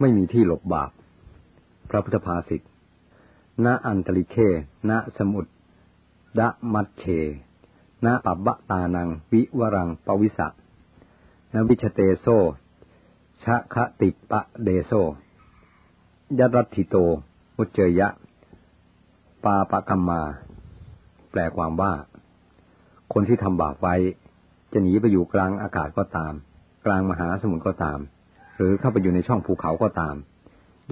ไม่มีที่หลบบาป พระพุทธภาษิตณอันตริเคณสมุดดะมัตเชณปับบะตานัง วิวรังปวิสะนวิชเตโซชะคะติปะเดโซยรัติโต มุจเจยะ ปาปะกัมมา แปลความว่า คนที่ทำบาปไว้ จะหนีไปอยู่กลางอากาศก็ตาม กลางมหาสมุทรก็ตาม หรือเข้าไปอยู่ในช่องภูเขาก็ตาม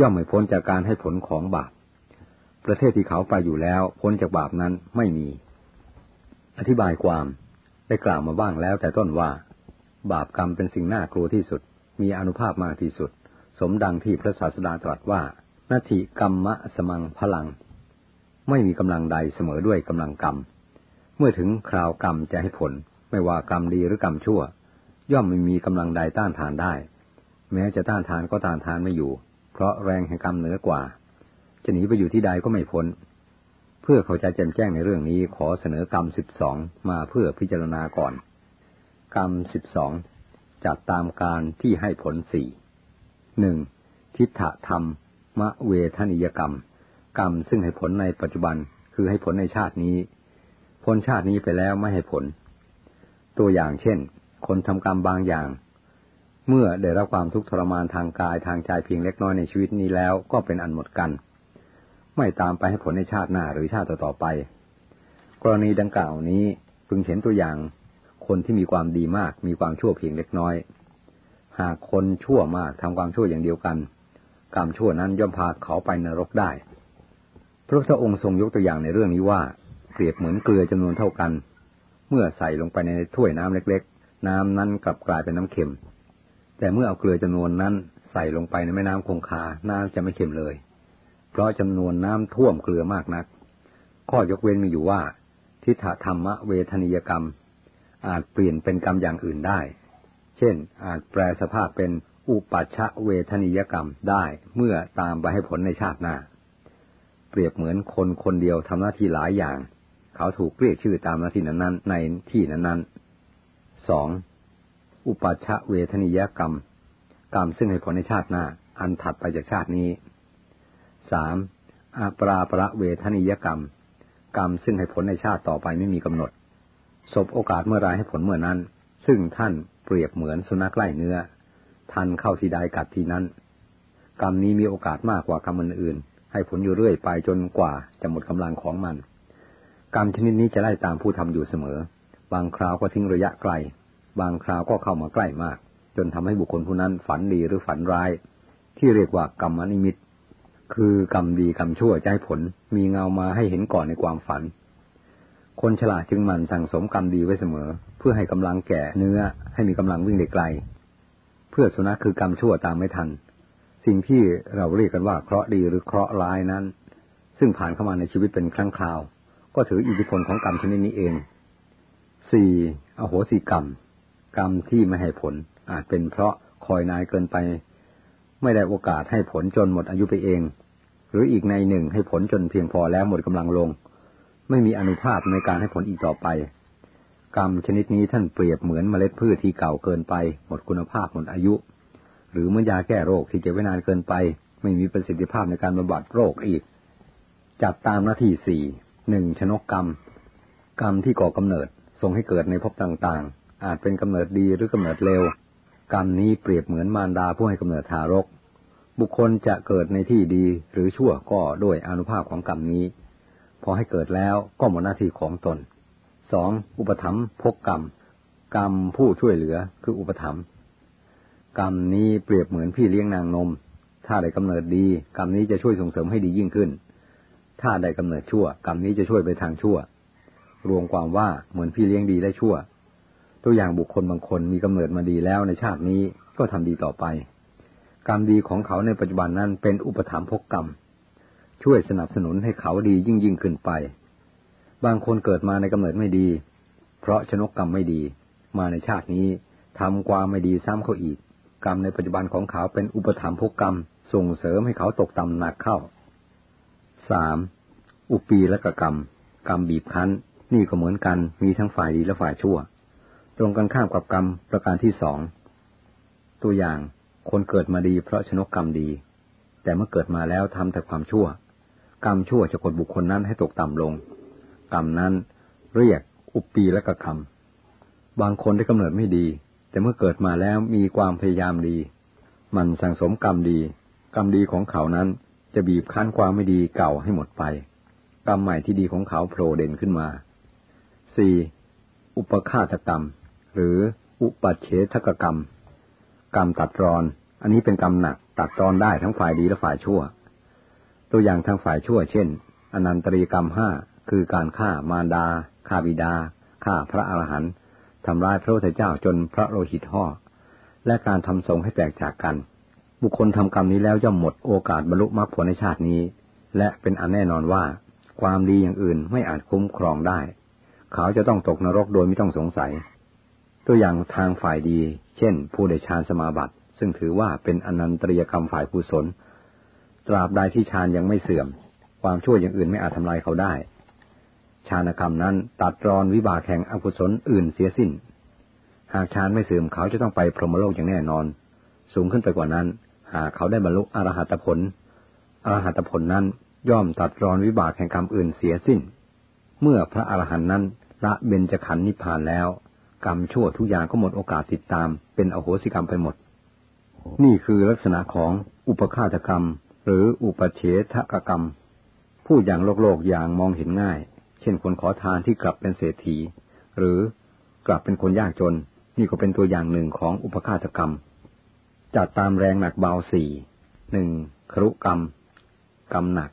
ย่อมไม่พ้นจากการให้ผลของบาป ประเทศที่เขาไปอยู่แล้ว พ้นจากบาปนั้นไม่มี อธิบายความได้กล่าวมาบ้างแล้วแต่ต้นว่า บาปกรรมเป็นสิ่งน่ากลัวที่สุด มีอนุภาพมากที่สุด สมดังที่พระศาสดาตรัสว่านาทิกรรมะสมังพลัง ไม่มีกำลังใดเสมอด้วยกำลังกรรม เมื่อถึงคราวกรรมจะให้ผล ไม่ว่ากรรมดีหรือกรรมชั่ว ย่อมไม่มีกำลังใดต้านทานได้ แม้จะต้านทานก็ต้านทานไม่อยู่ เพราะแรงแห่งกรรมเหนือกว่า จะหนีไปอยู่ที่ใดก็ไม่พ้น เพื่อเขาจะแจ่มแจ้งในเรื่องนี้ขอเสนอกรรมสิบสองมาเพื่อพิจารณาก่อน กรรมสิบสองจัดตามการที่ให้ผลสี่หนึ่งทิฏฐธรรม มะเวทนิยกรรม กรรมซึ่งให้ผลในปัจจุบันคือให้ผลในชาตินี้พ้นชาตินี้ไปแล้วไม่ให้ผล ตัวอย่างเช่น คนทำกรรมบางอย่าง เมื่อได้รับความทุกข์ทรมานทางกายทางใจเพียงเล็กน้อยในชีวิตนี้แล้วก็เป็นอันหมดกัน ไม่ตามไปให้ผลในชาติหน้าหรือชาติต่อไป กรณีดังกล่าวนี้พึงเห็นตัวอย่างคนที่มีความดีมากมีความชั่วเพียงเล็กน้อย หากคนชั่วมากทำความชั่วอย่างเดียวกัน กรรมชั่วนั้นย่อมพาเขาไปนรกได้ พระพุทธองค์ทรงยกตัวอย่างในเรื่องนี้ว่า เปรียบเหมือนเกลือจำนวนเท่ากัน เมื่อใส่ลงไปในถ้วยน้ำเล็ก ๆ น้ำนั้นกลับกลายเป็นน้ำเค็ม แต่เมื่อเอาเกลือจำนวนนั้นใส่ลงไปในแม่น้ำคงคา น้ำจะไม่เค็มเลย เพราะจำนวนน้ำท่วมเกลือมากนัก ข้อยกเว้นมีอยู่ว่า ทิฏฐธรรมเวทนิยกรรม อาจเปลี่ยนเป็นกรรมอย่างอื่นได้ เช่น อาจแปลสภาพเป็นอุปัชชะเวทนิยกรรมได้เมื่อตามไปให้ผลในชาติหน้า เปรียบเหมือนคนคนเดียวทำหน้าที่หลายอย่าง เขาถูกเรียกชื่อตามหน้าที่นั้นๆในที่นั้นๆสอง อุปัชชะเวทนิยกรรม กรรมซึ่งให้ผลในชาติหน้า อันถัดไปจากชาตินี้สามอาปราประเวทนิยกรรม กรรมซึ่งให้ผลในชาติต่อไปไม่มีกำหนดสบโอกาสเมื่อไรให้ผลเมื่อนั้น ซึ่งท่านเปรียบเหมือนสุนัขไล่เนื้อ ทันเข้าที่ใดกัดที่นั้น กรรมนี้มีโอกาสมากกว่ากรรมอื่นๆ ให้ผลอยู่เรื่อยไปจนกว่าจะหมดกำลังของมัน กรรมชนิดนี้จะไล่ตามผู้ทำอยู่เสมอ บางคราวก็ทิ้งระยะไกล บางคราวก็เข้ามาใกล้มาก จนทำให้บุคคลผู้นั้นฝันดีหรือฝันร้าย ที่เรียกว่ากรรมนิมิต คือกรรมดีกรรมชั่วจะให้ผล มีเงามาให้เห็นก่อนในความฝัน คนฉลาดจึงมันสั่งสมกรรมดีไว้เสมอ เพื่อให้กำลังแก่เนื้อให้มีกำลังวิ่งได้ไกล เพื่อสุนัขคือกรรมชั่วตามไม่ทัน สิ่งที่เราเรียกกันว่าเคราะห์ดีหรือเคราะห์ร้ายนั้น ซึ่งผ่านเข้ามาในชีวิตเป็นครั้งคราว ก็ถืออิทธิพลของกรรมชนิดนี้เองสี่อโหสิกรรม กรรมที่ไม่ให้ผล อาจเป็นเพราะคอยนายเกินไป ไม่ได้โอกาสให้ผลจนหมดอายุไปเอง หรืออีกในหนึ่งให้ผลจนเพียงพอแล้วหมดกำลังลง ไม่มีอนุภาพในการให้ผลอีกต่อไป กรรมชนิดนี้ท่านเปรียบเหมือนเมล็ดพืชที่เก่าเกินไป หมดคุณภาพหมดอายุ หรือเมื่อยาแก้โรคที่เก็บไว้นานเกินไป ไม่มีประสิทธิภาพในการบำบัดโรคอีก จัดตามหน้าที่สี่หนึ่งชนกกรรม กรรมที่ก่อกำเนิดส่งให้เกิดในภพต่างๆ อาจเป็นกำเนิดดีหรือกำเนิดเลวกรรมนี้เปรียบเหมือนมารดาผู้ให้กำเนิดทารก บุคคลจะเกิดในที่ดีหรือชั่วก็ด้วยอนุภาพของกรรมนี้ พอให้เกิดแล้วก็หมดหน้าที่ของตนสองอุปถัมภกกรรม กรรมผู้ช่วยเหลือคืออุปถัมภ์กรรมนี้เปรียบเหมือนพี่เลี้ยงนางนม ถ้าได้กำเนิดดี กรรมนี้จะช่วยส่งเสริมให้ดียิ่งขึ้น ถ้าได้กำเนิดชั่ว กรรมนี้จะช่วยไปทางชั่ว รวมความว่าเหมือนพี่เลี้ยงดีและชั่ว ตัวอย่างบุคคลบางคนมีกำเนิดมาดีแล้วในชาตินี้ก็ทำดีต่อไป กรรมดีของเขาในปัจจุบันนั้นเป็นอุปถัมภกกรรม ช่วยสนับสนุนให้เขาดียิ่งยิ่งขึ้นไป บางคนเกิดมาในกำเนิดไม่ดี เพราะชนกกรรมไม่ดี มาในชาตินี้ทำความไม่ดีซ้ำเขาอีก กรรมในปัจจุบันของเขาเป็นอุปธรรมภกกรรม ส่งเสริมให้เขาตกต่ำหนักเข้าสามอุปีและกกรรม กรรมบีบคั้น นี่ก็เหมือนกันมีทั้งฝ่ายดีและฝ่ายชั่ว ตรงกันข้ามกับกรรมประการที่สอง ตัวอย่างคนเกิดมาดีเพราะชนกกรรมดี แต่เมื่อเกิดมาแล้วทำแต่ความชั่ว กรรมชั่วจะกดบุคคลนั้นให้ตกต่ำลง กรรมนั้นเรียกอุปปีและกระคำบางคนได้กำเนิดไม่ดี แต่เมื่อเกิดมาแล้วมีความพยายามดี มันสังสมกรรมดี กรรมดีของเขานั้นจะบีบคั้นความไม่ดีเก่าให้หมดไป กรรมใหม่ที่ดีของเขาโผล่เด่นขึ้นมาสี่อุปฆาตกรรม หรืออุปัชเฉทกกรรม กรรมตัดรอน อันนี้เป็นกรรมหนัก ตัดรอนได้ทั้งฝ่ายดีและฝ่ายชั่ว ตัวอย่างทางฝ่ายชั่ว เช่น อนันตรีกรรมห้าคือการฆ่ามารดาฆ่าบิดาฆ่าพระอรหันต์ทำร้ายพระพุทธเจ้าจนพระโลหิตห่อและการทำสงให้แตกจากกัน บุคคลทำกรรมนี้แล้วย่อมหมดโอกาสบรรลุมรรคผลในชาตินี้ และเป็นอันแน่นอนว่า ความดีอย่างอื่นไม่อาจคุ้มครองได้ เขาจะต้องตกนรกโดยไม่ต้องสงสัย ตัวอย่างทางฝ่ายดี เช่น ผู้ได้ฌานสมาบัติ ซึ่งถือว่าเป็นอนันตริยกรรมฝ่ายกุศล ตราบใดที่ฌานยังไม่เสื่อม ความชั่วอย่างอื่นไม่อาจทำลายเขาได้ฌานกรรมนั้นตัดรอนวิบากแห่งอกุศลอื่นเสียสิ้น หากฌานไม่เสื่อมเขาจะต้องไปพรหมโลกอย่างแน่นอน สูงขึ้นไปกว่านั้น หากเขาได้บรรลุอรหัตผล อรหัตผลนั้นย่อมตัดรอนวิบากแห่งกรรมอื่นเสียสิ้น เมื่อพระอรหันต์นั้นละเบญจขันธ์นิพพานแล้ว กรรมชั่วทุกอย่างก็หมดโอกาสติดตาม เป็นอโหสิกรรมไปหมด นี่คือลักษณะของอุปฆาตกรรม หรืออุปเฉทกกรรม พูดอย่างโลกโลกอย่างมองเห็นง่าย เช่นคนขอทานที่กลับเป็นเศรษฐี หรือกลับเป็นคนยากจน นี่ก็เป็นตัวอย่างหนึ่งของอุปฆาตกรรม จัดตามแรงหนักเบาสี่หนึ่งครุกรรม กรรมหนัก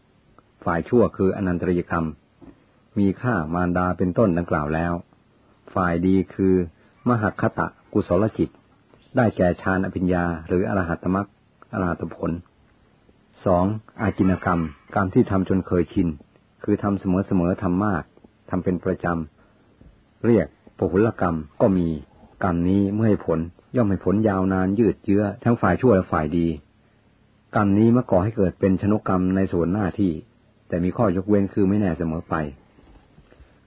ฝ่ายชั่วคืออนันตริยกรรม มีค่ามารดาเป็นต้นดังกล่าวแล้ว ฝ่ายดีคือ มหคตะกุศลจิต ได้แก่ฌานอภิญญา หรืออรหัตมรรคอรหัตผลสองอาจินกรรม กรรมที่ทำจนเคยชิน คือทำเสมอๆทำมากทำเป็นประจำ เรียกปุหุลกรรมก็มี กรรมนี้เมื่อให้ผลย่อมให้ผลยาวนานยืดเยื้อ ทั้งฝ่ายชั่วและฝ่ายดี กรรมนี้เมื่อก่อให้เกิดเป็นชนกกรรมในส่วนหน้าที่ แต่มีข้อยกเว้นคือไม่แน่เสมอไป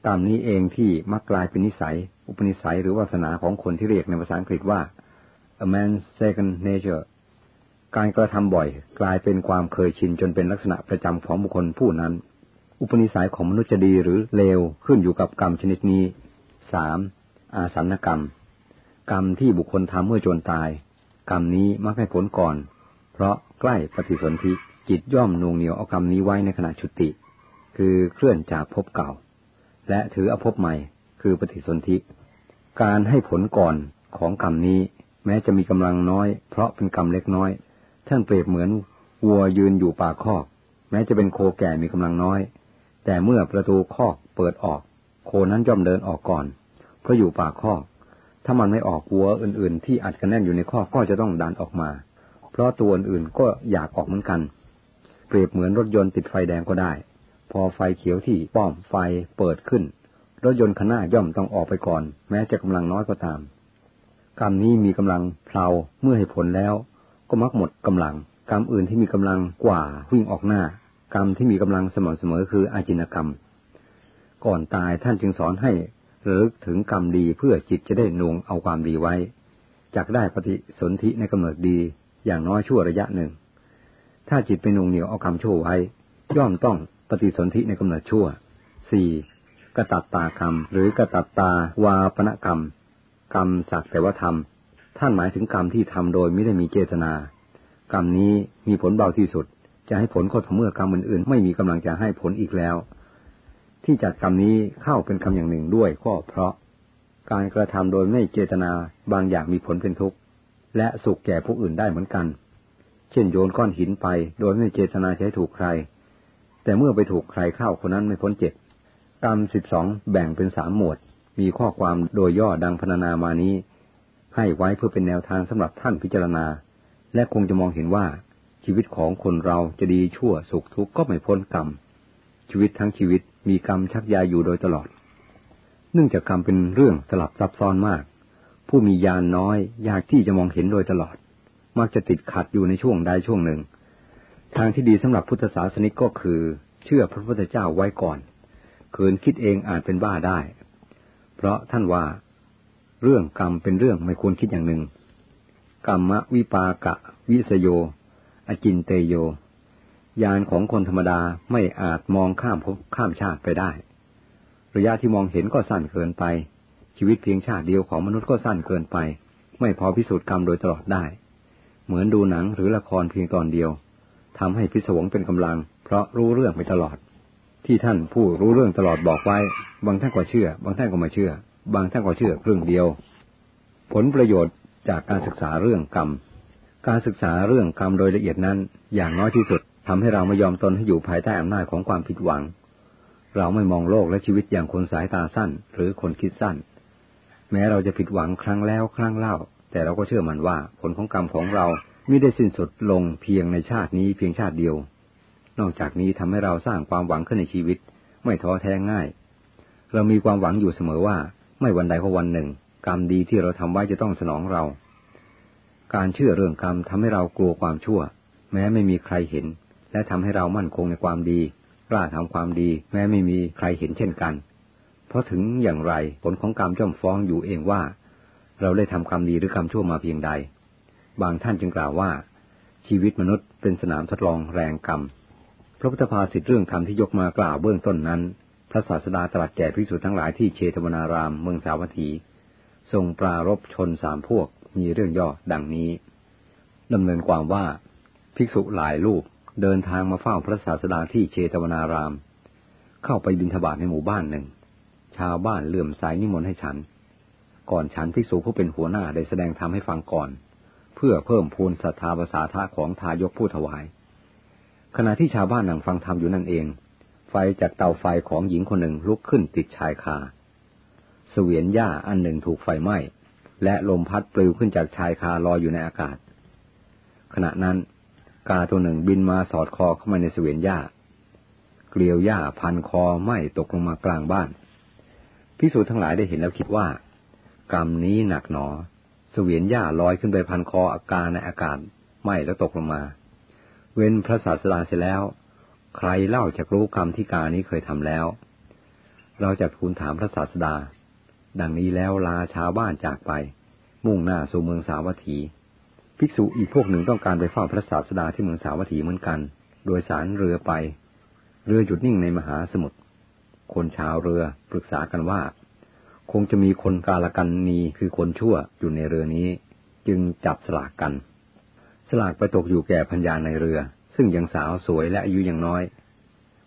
กรรมนี้เองที่มักกลายเป็นนิสัย อุปนิสัยหรือวาสนาของคนที่เรียกในภาษาอังกฤษว่า a man's second nature การกระทำบ่อย กลายเป็นความเคยชินจนเป็นลักษณะประจำของบุคคลผู้นั้น อุปนิสัยของมนุษย์จะดีหรือเลวขึ้นอยู่กับกรรมชนิดนี้สามอาสันกรรม กรรมที่บุคคลทำเมื่อจนตาย กรรมนี้มักให้ผลก่อน เพราะใกล้ปฏิสนธิจิตย่อมนวงเหนียวเอากรรมนี้ไว้ในขณะชุติ คือเคลื่อนจากภพเก่า และถืออภพใหม่ คือปฏิสนธิ การให้ผลก่อนของกรรมนี้ แม้จะมีกำลังน้อย เพราะเป็นกรรมเล็กน้อย ท่านเปรียบเหมือนวัวยืนอยู่ป่าคอก แม้จะเป็นโคแก่มีกำลังน้อย แต่เมื่อประตูคอกเปิดออก โคนั้นย่อมเดินออกก่อน เพราะอยู่ปากคอก ถ้ามันไม่ออกวัวอื่น ๆ ที่อัดกันแน่นอยู่ในคอกก็จะต้องดันออกมา เพราะตัวอื่นก็อยากออกเหมือนกัน เปรียบเหมือนรถยนต์ติดไฟแดงก็ได้ พอไฟเขียวที่ป้อมไฟเปิดขึ้น รถยนต์ขน้าย่อมต้องออกไปก่อน แม้จะกำลังน้อยก็ตาม กรรมนี้มีกำลังเพลาเมื่อให้ผลแล้ว ก็มักหมดกำลัง กรรมอื่นที่มีกำลังกว่าวิ่งออกหน้า กรรมที่มีกำลังสม่ำเสมอคืออาจินกรรม ก่อนตายท่านจึงสอนให้ระลึกถึงกรรมดีเพื่อจิตจะได้นวงเอาความดีไว้จากได้ปฏิสนธิในกำเนิดดีอย่างน้อยชั่วระยะหนึ่ง ถ้าจิตไปนวงเหนียวเอากรรมชั่วไว้ ย่อมต้อง ปฏิสนธิในกำเนิดชั่วสี่กตัตตากรรม หรือกตัตตาวาปณกรรม กรรมสักแต่ว่าทำท่านหมายถึงกรรมที่ทำโดยไม่ได้มีเจตนา กรรมนี้มีผลเบาที่สุด จะให้ผลก็ต่อเมื่อกรรมอื่นๆ ไม่มีกำลังจะให้ผลอีกแล้ว ที่จัดกรรมนี้เข้าเป็นคำอย่างหนึ่งด้วยก็เพราะ การกระทำโดยไม่เจตนาบางอย่างมีผลเป็นทุกข์และสุขแก่ผู้อื่นได้เหมือนกัน เช่นโยนก้อนหินไป โดยไม่เจตนาใช้ถูกใคร แต่เมื่อไปถูกใครเข้าคนนั้นไม่พ้นเจ็บกรรมสิบสองแบ่งเป็นสามหมวด มีข้อความโดยย่อดังพรรณนามานี้ ให้ไว้เพื่อเป็นแนวทางสำหรับท่านพิจารณา และคงจะมองเห็นว่า ชีวิตของคนเราจะดีชั่วสุขทุกข์ก็ไม่พ้นกรรม ชีวิตทั้งชีวิตมีกรรมชักยาอยู่โดยตลอด เนื่องจากกรรมเป็นเรื่องสลับซับซ้อนมาก ผู้มียานน้อยยากที่จะมองเห็นโดยตลอด มักจะติดขัดอยู่ในช่วงใดช่วงหนึ่ง ทางที่ดีสำหรับพุทธศาสนิกก็คือ เชื่อพระพุทธเจ้าไว้ก่อนคืนคิดเองอาจเป็นบ้าได้ เพราะท่านว่าเรื่องกรรมเป็นเรื่องไม่ควรคิดอย่างหนึ่ง กรรมวิปากะ วิสโย อจินเตโย ยานของคนธรรมดาไม่อาจมองข้ามภพข้ามชาติไปได้ ระยะที่มองเห็นก็สั้นเกินไป ชีวิตเพียงชาติเดียวของมนุษย์ก็สั้นเกินไป ไม่พอพิสูจน์กรรมโดยตลอดได้ เหมือนดูหนังหรือละครเพียงตอนเดียว ทำให้พิศวงเป็นกำลัง เพราะรู้เรื่องไปตลอด ที่ท่านผู้รู้เรื่องตลอดบอกไว้ บางท่านก็เชื่อ บางท่านก็ไม่เชื่อ บางท่านก็เชื่อครึ่งเดียว ผลประโยชน์จากการศึกษาเรื่องกรรม การศึกษาเรื่องกรรมโดยละเอียดนั้น อย่างน้อยที่สุดทำให้เราไม่ยอมตนให้อยู่ภายใต้อำนาจของความผิดหวัง เราไม่มองโลกและชีวิตอย่างคนสายตาสั้น หรือคนคิดสั้น แม้เราจะผิดหวังครั้งแล้วครั้งเล่า แต่เราก็เชื่อมันว่าผลของกรรมของเรา ไม่ได้สิ้นสุดลงเพียงในชาตินี้เพียงชาติเดียว นอกจากนี้ทำให้เราสร้างความหวังขึ้นในชีวิต ไม่ท้อแท้ง่าย เรามีความหวังอยู่เสมอว่าไม่วันใดก็วันหนึ่ง กรรมดีที่เราทำไว้จะต้องสนองเรา การเชื่อเรื่องกรรมทำให้เรากลัวความชั่ว แม้ไม่มีใครเห็น และทำให้เรามั่นคงในความดีกล้าทำความดี แม้ไม่มีใครเห็นเช่นกัน เพราะถึงอย่างไรผลของกรรมย่อมฟ้องอยู่เองว่า เราได้ทำกรรมดีหรือกรรมชั่วมาเพียงใด บางท่านจึงกล่าวว่า ชีวิตมนุษย์เป็นสนามทดลองแรงกรรม พระพุทธภาษิตเรื่องธรรมที่ยกมากล่าวเบื้องต้นนั้น พระศาสดาตรัสแก่พิสุทั้งหลายที่เชตวนารามเมืองสาวัตถี ทรงปรารบชนสามพวกมีเรื่องย่อดังนี้ดำเนินความว่าภิกษุหลายรูปเดินทางมาเฝ้าพระศาสดาที่เชตวนาราม เข้าไปบิณฑบาตในหมู่บ้านหนึ่ง ชาวบ้านเลื่อมสายนิมนต์ให้ฉัน ก่อนฉันภิกษุผู้เป็นหัวหน้าได้แสดงธรรมให้ฟังก่อน เพื่อเพิ่มพูนศรัทธาภาษาทะของทายกผู้ถวาย ขณะที่ชาวบ้านนั่งฟังธรรมอยู่นั่นเอง ไฟจากเตาไฟของหญิงคนหนึ่งลุกขึ้นติดชายคาเสวียนหญ้าอันหนึ่งถูกไฟไหม้และลมพัดปลิวขึ้นจากชายคาลอยอยู่ในอากาศ ขณะนั้น กาตัวหนึ่งบินมาสอดคอเข้ามาในเสวียนหญ้า เกลียวหญ้าพันคอไหม้ตกลงมากลางบ้านพิสูจน์ทั้งหลายได้เห็นแล้วคิดว่า กรรมนี้หนักหนอ สวียนหญ้าลอยขึ้นไปพันคออาการในอากาศไหมแล้วตกลงมา เว้นพระศาสดาเสร็จแล้ว ใครเล่าจะรู้กรรมที่กานี้เคยทำแล้ว เราจะทูลถามพระศาสดา ดังนี้แล้วลาชาวบ้านจากไป มุ่งหน้าสู่เมืองสาวัตถี ภิกษุอีกพวกหนึ่งต้องการไปเฝ้าพระศาสดาที่เมืองสาวัตถีเหมือนกัน โดยสารเรือไป เรือหยุดนิ่งในมหาสมุทรคนชาวเรือปรึกษากันว่า คงจะมีคนกาลกันนีคือคนชั่วอยู่ในเรือนี้ จึงจับสลากกัน สลากไปตกอยู่แก่พัญญาในเรือ ซึ่งยังสาวสวยและอายุยังน้อย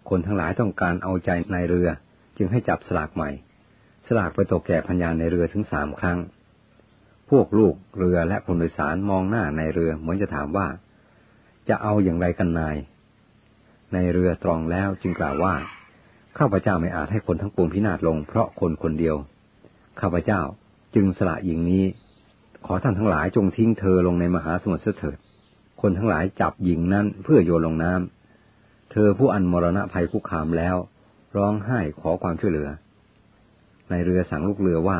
คนทั้งหลายต้องการเอาใจในเรือ จึงให้จับสลากใหม่ สลากไปตกแก่พัญญาในเรือถึงสามครั้ง พวกลูกเรือและคนโดยสารมองหน้าในเรือเหมือนจะถามว่า จะเอาอย่างไรกันนาย ในเรือตรองแล้วจึงกล่าวว่าข้าพเจ้าไม่อาจให้คนทั้งปวงพินาศลงเพราะคนคนเดียว ข้าพเจ้าจึงสละหญิงนี้ ขอท่านทั้งหลายจงทิ้งเธอลงในมหาสมุทรเถิด คนทั้งหลายจับหญิงนั้นเพื่อโยนลงน้ำเธอผู้อันมรณะภัยคุกคามแล้ว ร้องไห้ขอความช่วยเหลือ ในเรือสั่งลูกเรือว่า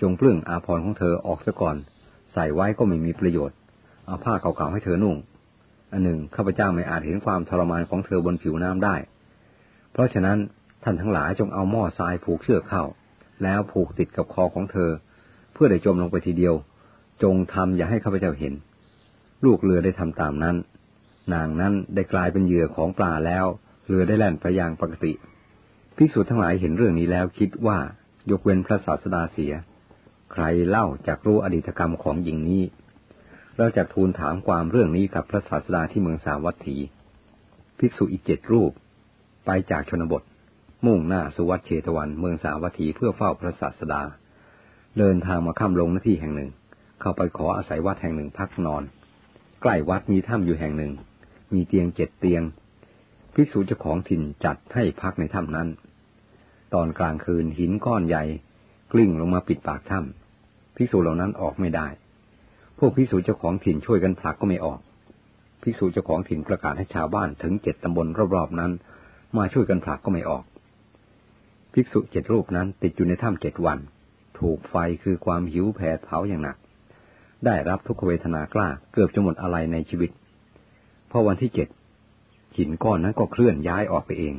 จงเปลื้องอาภรณ์ของเธอออกซะก่อน ใส่ไว้ก็ไม่มีประโยชน์ เอาผ้าเก่าๆให้เธอนุ่ง อันหนึ่งข้าพเจ้าไม่อาจเห็นความทรมานของเธอบนผิวน้ำได้ เพราะฉะนั้นท่านทั้งหลายจงเอาหม้อทรายผูกเชือกเข้า แล้วผูกติดกับคอของเธอ เพื่อได้จมลงไปทีเดียว จงทำอย่าให้ข้าพเจ้าเห็น ลูกเรือได้ทำตามนั้น นางนั้นได้กลายเป็นเหยื่อของปลาแล้ว เรือได้แล่นไปอย่างปกติภิกษุทั้งหลายเห็นเรื่องนี้แล้วคิดว่ายกเว้นพระศาสดาเสีย ใครเล่าจากรู้อดีตกรรมของหญิงนี้เราจะทูลถามความเรื่องนี้กับพระศาสดาที่เมืองสาวัตถี ภิกษุอีกเจ็ดรูป ไปจากชนบท มุ่งหน้าสุวัตเชตวันเมืองสาวัตถีเพื่อเฝ้าพระศาสดา เดินทางมาค่ำลงหน้าที่แห่งหนึ่ง เข้าไปขออาศัยวัดแห่งหนึ่งพักนอน ใกล้วัดมีถ้ำอยู่แห่งหนึ่ง มีเตียงเจ็ดเตียง ภิกษุเจ้าของถิ่นจัดให้พักในถ้ำนั้น ตอนกลางคืนหินก้อนใหญ่ กลิ้งลงมาปิดปากถ้ำภิกษุเหล่านั้นออกไม่ได้ พวกภิกษุเจ้าของถิ่นช่วยกันผลักก็ไม่ออกภิกษุเจ้าของถิ่นประกาศให้ชาวบ้านถึงเจ็ดตำบลรอบๆนั้น มาช่วยกันผลักก็ไม่ออก ภิกษุเจ็ดรูปนั้นติดอยู่ในถ้ำเจ็ดวัน ถูกไฟคือความหิวแผดเผาอย่างหนัก ได้รับทุกขเวทนากล้าเกือบจะหมดอะไรในชีวิต พอวันที่เจ็ดหินก้อนนั้นก็เคลื่อนย้ายออกไปเอง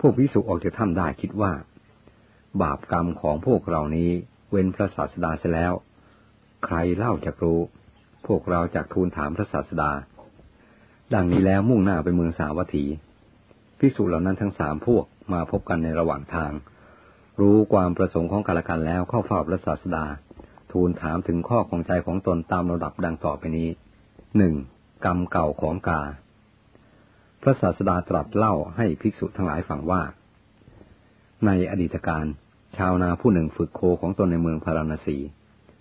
พวกภิกษุออกจากถ้ำได้คิดว่า บาปกรรมของพวกเรานี้เว้นพระศาสดาเสียแล้ว ใครเล่าจะรู้ พวกเราจากทูลถามพระศาสดา ดังนี้แล้วมุ่งหน้าไปเมืองสาวัตถีภิกษุเหล่านั้นทั้งสามพวก มาพบกันในระหว่างทาง รู้ความประสงค์ของกันและกันแล้วเข้าเฝ้าพระศาสดา ทูลถามถึงข้อของใจของตนตามระดับดังต่อไปนี้หนึ่งกรรมเก่าของกา พระศาสดาตรัสเล่าให้ภิกษุทั้งหลายฟังว่า ในอดีตการ ชาวนาผู้หนึ่งฝึกโคของตนในเมืองพาราณสี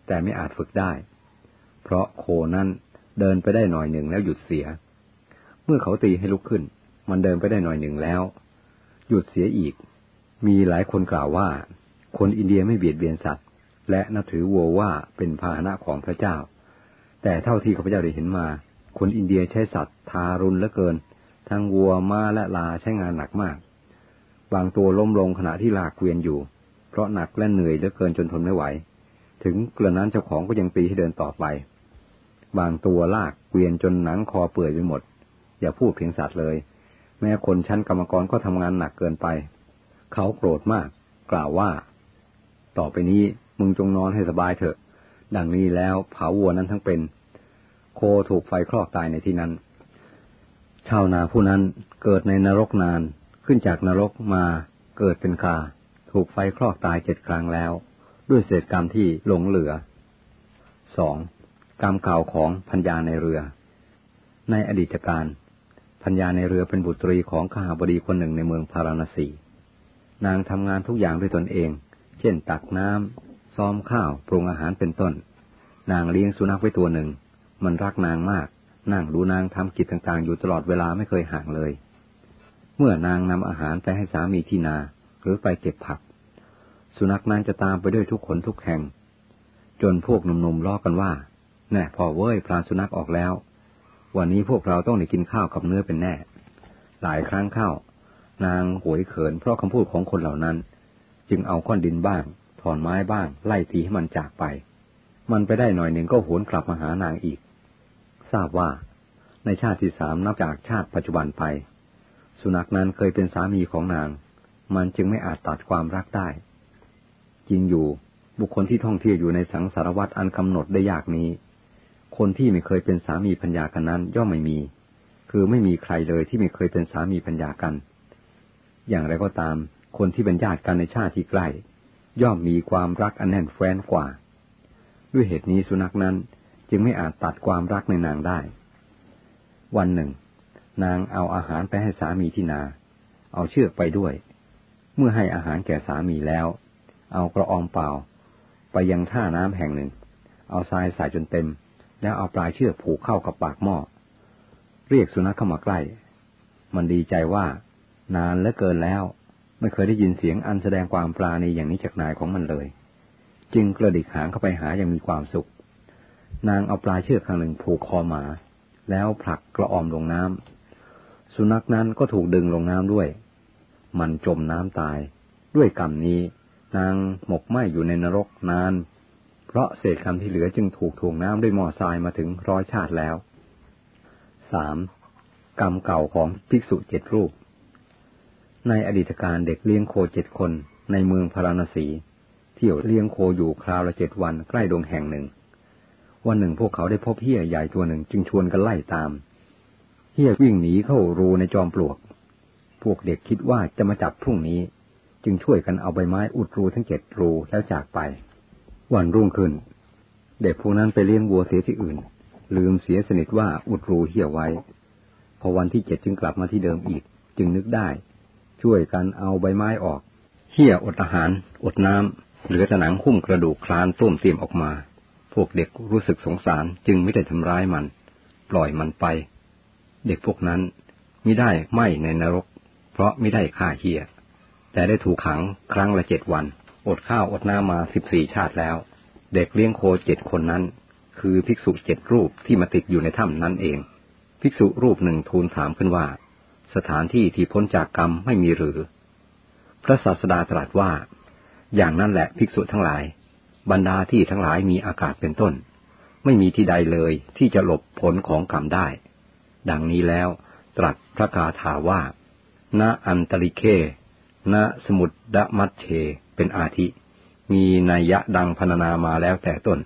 แต่ไม่อาจฝึกได้ เพราะโคนั้นเดินไปได้หน่อยหนึ่งแล้วหยุดเสีย เมื่อเขาตีให้ลุกขึ้น มันเดินไปได้หน่อยหนึ่งแล้ว หยุดเสียอีก มีหลายคนกล่าวว่า คนอินเดียไม่เบียดเบียนสัตว์ และนับถือวัวว่าเป็นพาหนะของพระเจ้า แต่เท่าที่ข้าพเจ้าได้เห็นมา คนอินเดียใช้สัตว์ทารุณเหลือเกิน ทั้งวัวม้าและลาใช้งานหนักมาก บางตัวล้มลงขณะที่ลากเกวียนอยู่ เพราะหนักและเหนื่อยเหลือเกินจนทนไม่ไหว ถึงกระนั้นเจ้าของก็ยังตีให้เดินต่อไป บางตัวลากเกวียนจนหนังคอเปื่อยไปหมด อย่าพูดเพียงสัตว์เลย แม้คนชั้นกรรมกรก็ทำงานหนักเกินไป เขาโกรธมาก กล่าวว่า ต่อไปนี้มึงจงนอนให้สบายเถอะ ดังนี้แล้วเผาวัวนั้นทั้งเป็น โคถูกไฟคลอกตายในที่นั้น ชาวนาผู้นั้นเกิดในนรกนานขึ้นจากนรกมาเกิดเป็นคา ถูกไฟคลอกตายเจ็ดครั้งแล้ว ด้วยเศษกรรมที่หลงเหลือสองกรรมเก่าของพัญญาในเรือ ในอดีตการ พัญญาในเรือเป็นบุตรีของข้าบดีคนหนึ่งในเมืองพาราณสี นางทำงานทุกอย่างด้วยตนเอง เช่นตักน้ำซ้อมข้าว ปรุงอาหารเป็นต้น นางเลี้ยงสุนัขไว้ตัวหนึ่ง มันรักนางมาก นั่งดูนางทำกิจต่างๆ อยู่ตลอดเวลาไม่เคยห่างเลย เมื่อนางนำอาหารไปให้สามีที่นา หรือไปเก็บผัก สุนัขนั้นจะตามไปด้วยทุกคนทุกแห่ง จนพวกหนุ่มๆล้อกันว่า แน่พอเว้ยพลานสุนัขออกแล้ว วันนี้พวกเราต้องได้กินข้าวกับเนื้อเป็นแน่ หลายครั้งเข้านางหวยเขินเพราะคำพูดของคนเหล่านั้น จึงเอาก้อนดินบ้างถอนไม้บ้าง ไล่ตีให้มันจากไป มันไปได้หน่อยหนึ่งก็หวนกลับมาหานางอีก ทราบว่าในชาติที่สามนับจากชาติปัจจุบันไป สุนัขนั้นเคยเป็นสามีของนาง มันจึงไม่อาจตัดความรักได้ จริงอยู่บุคคลที่ท่องเที่ยวอยู่ในสังสารวัตรอันกำหนดได้ยากนี้ คนที่ไม่เคยเป็นสามีพัญญากันนั้น ย่อมไม่มี คือไม่มีใครเลยที่ไม่เคยเป็นสามีพัญญากัน อย่างไรก็ตาม คนที่เป็นญาติกันในชาติที่ใกล้ ย่อมมีความรักอันแน่นแฟ้นกว่า ด้วยเหตุนี้สุนัขนั้นจึงไม่อาจตัดความรักในนางได้ วันหนึ่ง นางเอาอาหารไปให้สามีที่นา เอาเชือกไปด้วย เมื่อให้อาหารแก่สามีแล้ว เอากระอองเปล่า ไปยังท่าน้ำแห่งหนึ่ง เอาทรายใส่จนเต็ม แล้วเอาปลายเชือกผูกเข้ากับปากหม้อ เรียกสุนัขเข้ามาใกล้ มันดีใจว่า นานและเกินแล้ว ไม่เคยได้ยินเสียงอันแสดงความปราณีอย่างนี้จากนายของมันเลย จึงกระดิกหางเข้าไปหาอย่างมีความสุข นางเอาปลายเชือกข้างหนึ่งผูกคอหมา แล้วผลักกระออมลงน้ำสุนัขนั้นก็ถูกดึงลงน้ำด้วย มันจมน้ำตาย ด้วยกรรมนี้ นางหมกไหมอยู่ในนรกนาน เพราะเศษกรรมที่เหลือจึงถูกถ่วงน้ำด้วยหม้อทรายมาถึงร้อยชาติแล้วสามกรรมเก่าของภิกษุเจ็ดรูป ในอดีตการเด็กเลี้ยงโคเจ็ดคนในเมืองพาราณสีเที่ยวเลี้ยงโคอยู่คราวละเจ็ดวันใกล้ดงแห่งหนึ่ง วันหนึ่งพวกเขาได้พบเฮี้ยใหญ่ตัวหนึ่งจึงชวนกันไล่ตามเฮี้ยวิ่งหนีเข้ารูในจอมปลวก พวกเด็กคิดว่าจะมาจับพรุ่งนี้ จึงช่วยกันเอาใบไม้อุดรูทั้งเจ็ดรูแล้วจากไป วันรุ่งขึ้น เด็กพวกนั้นไปเลี้ยงวัวเสียที่อื่น ลืมเสียสนิทว่าอุดรูเหี้ยไว้ พอวันที่เจ็ดจึงกลับมาที่เดิมอีก จึงนึกได้ ช่วยกันเอาใบไม้ออกเหี้ยอดอาหาร อดน้ำเหลือแต่หนังหุ้มกระดูกคลานต้มเตียมออกมา พวกเด็กรู้สึกสงสารจึงไม่ได้ทำร้ายมัน ปล่อยมันไป เด็กพวกนั้นมิได้ไหมในนรก เพราะไม่ได้ฆ่าเฮียแต่ได้ถูกขังครั้งละเจ็ดวัน อดข้าวอดน้ำมาสิบสี่ชาติแล้ว เด็กเลี้ยงโคเจ็ดคนนั้น คือภิกษุเจ็ดรูปที่มาติดอยู่ในถ้ำนั้นเอง ภิกษุรูปหนึ่งทูลถามขึ้นว่า สถานที่ที่พ้นจากกรรมไม่มีหรือ พระศาสดาตรัสว่า อย่างนั้นแหละภิกษุทั้งหลาย บรรดาที่ทั้งหลายมีอากาศเป็นต้น ไม่มีที่ใดเลยที่จะหลบผลของกรรมได้ ดังนี้แล้วตรัสพระคาถาว่าณอันตริเคณสมุดดมัตเช เป็นอาทิ มีนัยยะดังพรรณนามาแล้วแต่ต้น